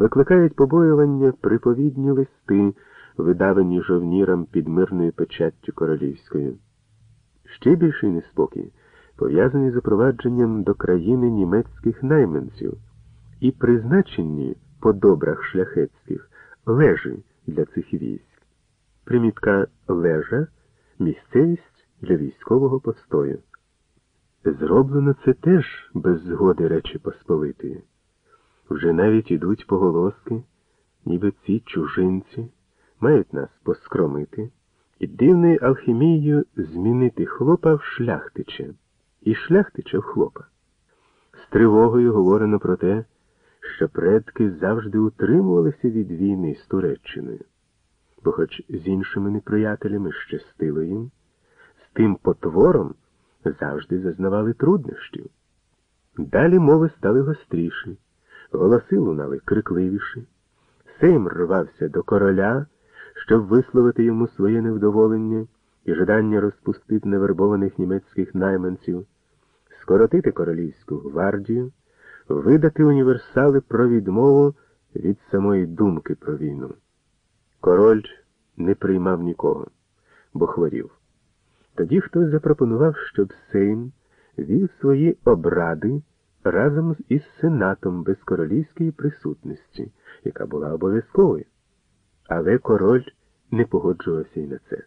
викликають побоювання приповідні листи, видавані жовнірам під мирною печаттю королівською. Ще більший неспокій пов'язаний з запровадженням до країни німецьких найманців і призначенні по добрах шляхетських лежі для цих військ. Примітка лежа місцевість для військового постою. Зроблено це теж без згоди Речі Посполитої. Вже навіть ідуть поголоски, ніби ці чужинці мають нас поскромити і дивною алхімією змінити хлопа в шляхтича і шляхтича в хлопа. З тривогою говорено про те, що предки завжди утримувалися від війни з Туреччиною, бо хоч з іншими неприятелями щастило їм, з тим потвором завжди зазнавали труднощів. Далі мови стали гостріші, голоси лунали крикливіші. Сейм рвався до короля, щоб висловити йому своє невдоволення і жадання розпустити невербованих німецьких найманців, скоротити королівську гвардію, видати універсали про відмову від самої думки про війну. Король не приймав нікого, бо хворів. Тоді хтось запропонував, щоб Сейм вів свої обради разом із сенатом без королівської присутності, яка була обов'язковою. Але король не погоджувався й на це.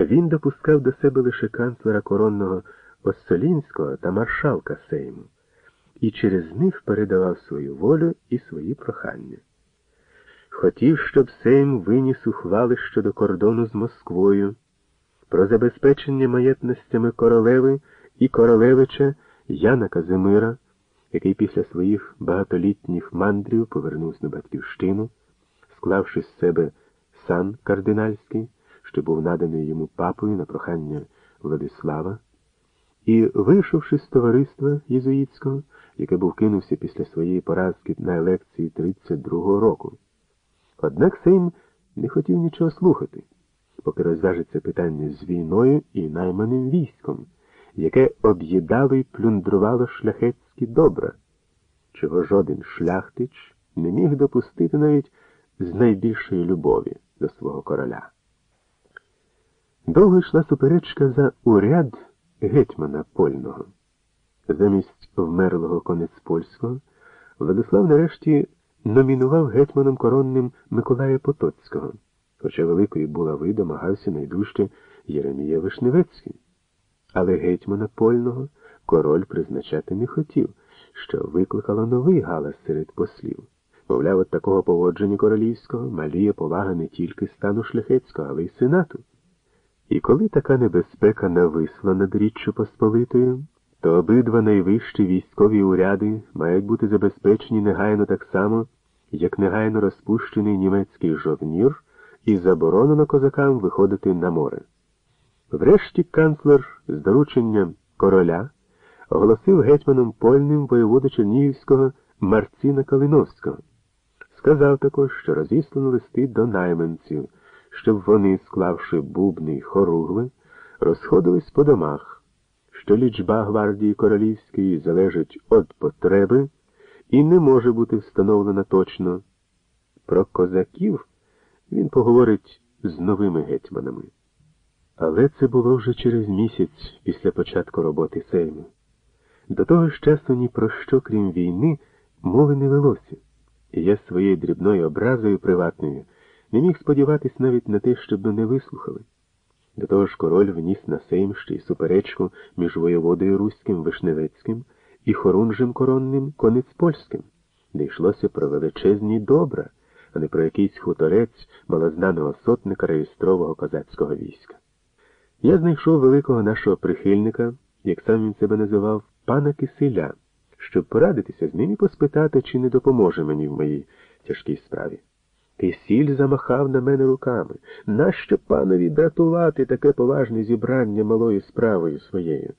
Він допускав до себе лише канцлера коронного Оссолінського та маршалка Сейму, і через них передавав свою волю і свої прохання. Хотів, щоб Сейм виніс ухвали щодо кордону з Москвою про забезпечення маєтностями королеви і королевича Яна Казимира, який після своїх багатолітніх мандрів повернувся на батьківщину, склавши з себе сан кардинальський, що був наданий йому папою на прохання Владислава, і, вийшовши з товариства єзуїтського, яке був кинувся після своєї поразки на елекції 32-го року. Однак Сейм не хотів нічого слухати поки розважиться питання з війною і найманим військом, яке об'їдало і плюндрувало шляхетські добра, чого жоден шляхтич не міг допустити навіть з найбільшої любові до свого короля. Довго йшла суперечка за уряд гетьмана Польного. Замість вмерлого конець польського Владислав нарешті номінував гетьманом коронним Миколая Потоцького хоча великої булави домагався найдужче Єремія Вишневецький. Але гетьмана польного король призначати не хотів, що викликало новий галас серед послів. Мовляв, от такого поводження королівського маліє повага не тільки стану шляхетського, але й сенату. І коли така небезпека нависла над Річчю Посполитою, то обидва найвищі військові уряди мають бути забезпечені негайно так само, як негайно розпущений німецький жовнір і заборонено козакам виходити на море. Врешті канцлер з дорученням короля оголосив гетьманом польним воєводу Чернігівського Марціна Калиновського. Сказав також, що розіслано листи до найманців, щоб вони, склавши бубни й хоругви, розходились по домах, що лічба гвардії королівської залежить від потреби і не може бути встановлена точно. Про козаків він поговорить з новими гетьманами. Але це було вже через місяць після початку роботи Сейму. До того ж часу ні про що, крім війни, мови не велося, і я своєю дрібною образою приватною не міг сподіватись навіть на те, щоб мене вислухали. До того ж король вніс на Сейм ще й суперечку між воєводою Руським Вишневецьким і хорунжем коронним конець польським, де йшлося про величезні добра а не про якийсь хуторець малознаного сотника реєстрового козацького війська. Я знайшов великого нашого прихильника, як сам він себе називав, пана Киселя, щоб порадитися з ним і поспитати, чи не допоможе мені в моїй тяжкій справі. Кисіль замахав на мене руками. Нащо панові дратувати таке поважне зібрання малою справою своєю?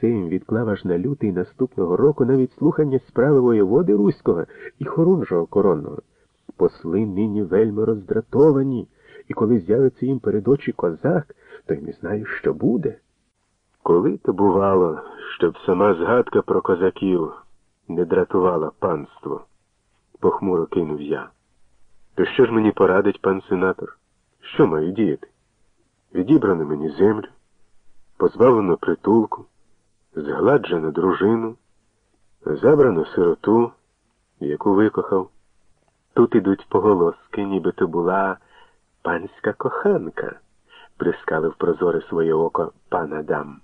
Сейм відклав аж на лютий наступного року навіть слухання справи воєводи Руського і хорунжого коронного посли нині вельми роздратовані, і коли з'явиться їм перед очі козак, то й не знаю, що буде. Коли то бувало, щоб сама згадка про козаків не дратувала панство? похмуро кинув я. То що ж мені порадить пан сенатор? Що маю діяти? Відібрано мені землю, позбавлено притулку, згладжено дружину, забрано сироту, яку викохав. Тут ідуть поголоски, ніби то була панська коханка, прискалив прозоре своє око пан Адам.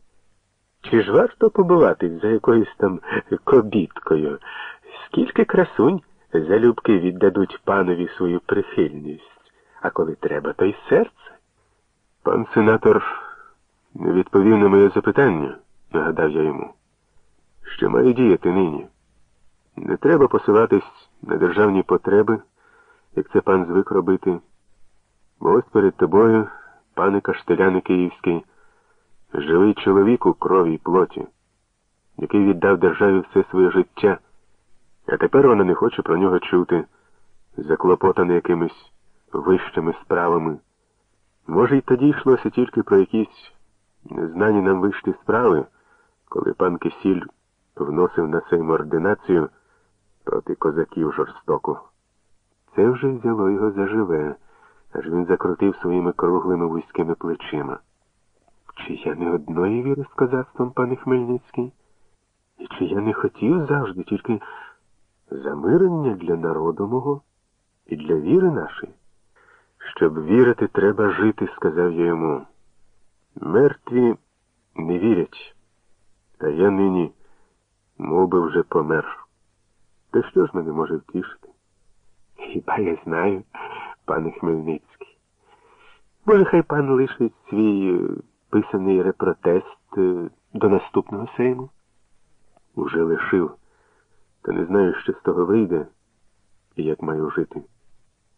Чи ж варто побуватись за якоюсь там кобіткою? Скільки красунь залюбки віддадуть панові свою прихильність, а коли треба, то й серце? Пан сенатор відповів на моє запитання, нагадав я йому. Що маю діяти нині? Не треба посилатись на державні потреби, як це пан звик робити. Бо ось перед тобою, пане Каштеляне Київський, живий чоловік у крові й плоті, який віддав державі все своє життя, а тепер вона не хоче про нього чути, заклопотана якимись вищими справами. Може, й тоді йшлося тільки про якісь незнані нам вищі справи, коли пан Кисіль вносив на сейм ординацію проти козаків жорстоко. Це вже взяло його заживе, аж він закрутив своїми круглими вузькими плечима. Чи я не одної віри з козацтвом, пане Хмельницький? І чи я не хотів завжди тільки замирення для народу мого і для віри нашої? Щоб вірити, треба жити, сказав я йому. Мертві не вірять, а я нині мов би, вже помер. Та що ж мене може втішити? Хіба я знаю, пане Хмельницький? бо хай пан лишить свій е, писаний репротест е, до наступного сейму? Уже лишив, та не знаю, що з того вийде і як маю жити.